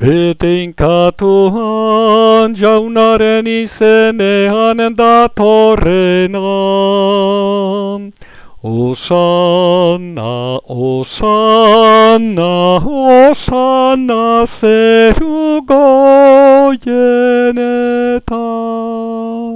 Vetincatu anja unareni semeanen datorenam. Osanna, Osanna, Osanna serugoienetam.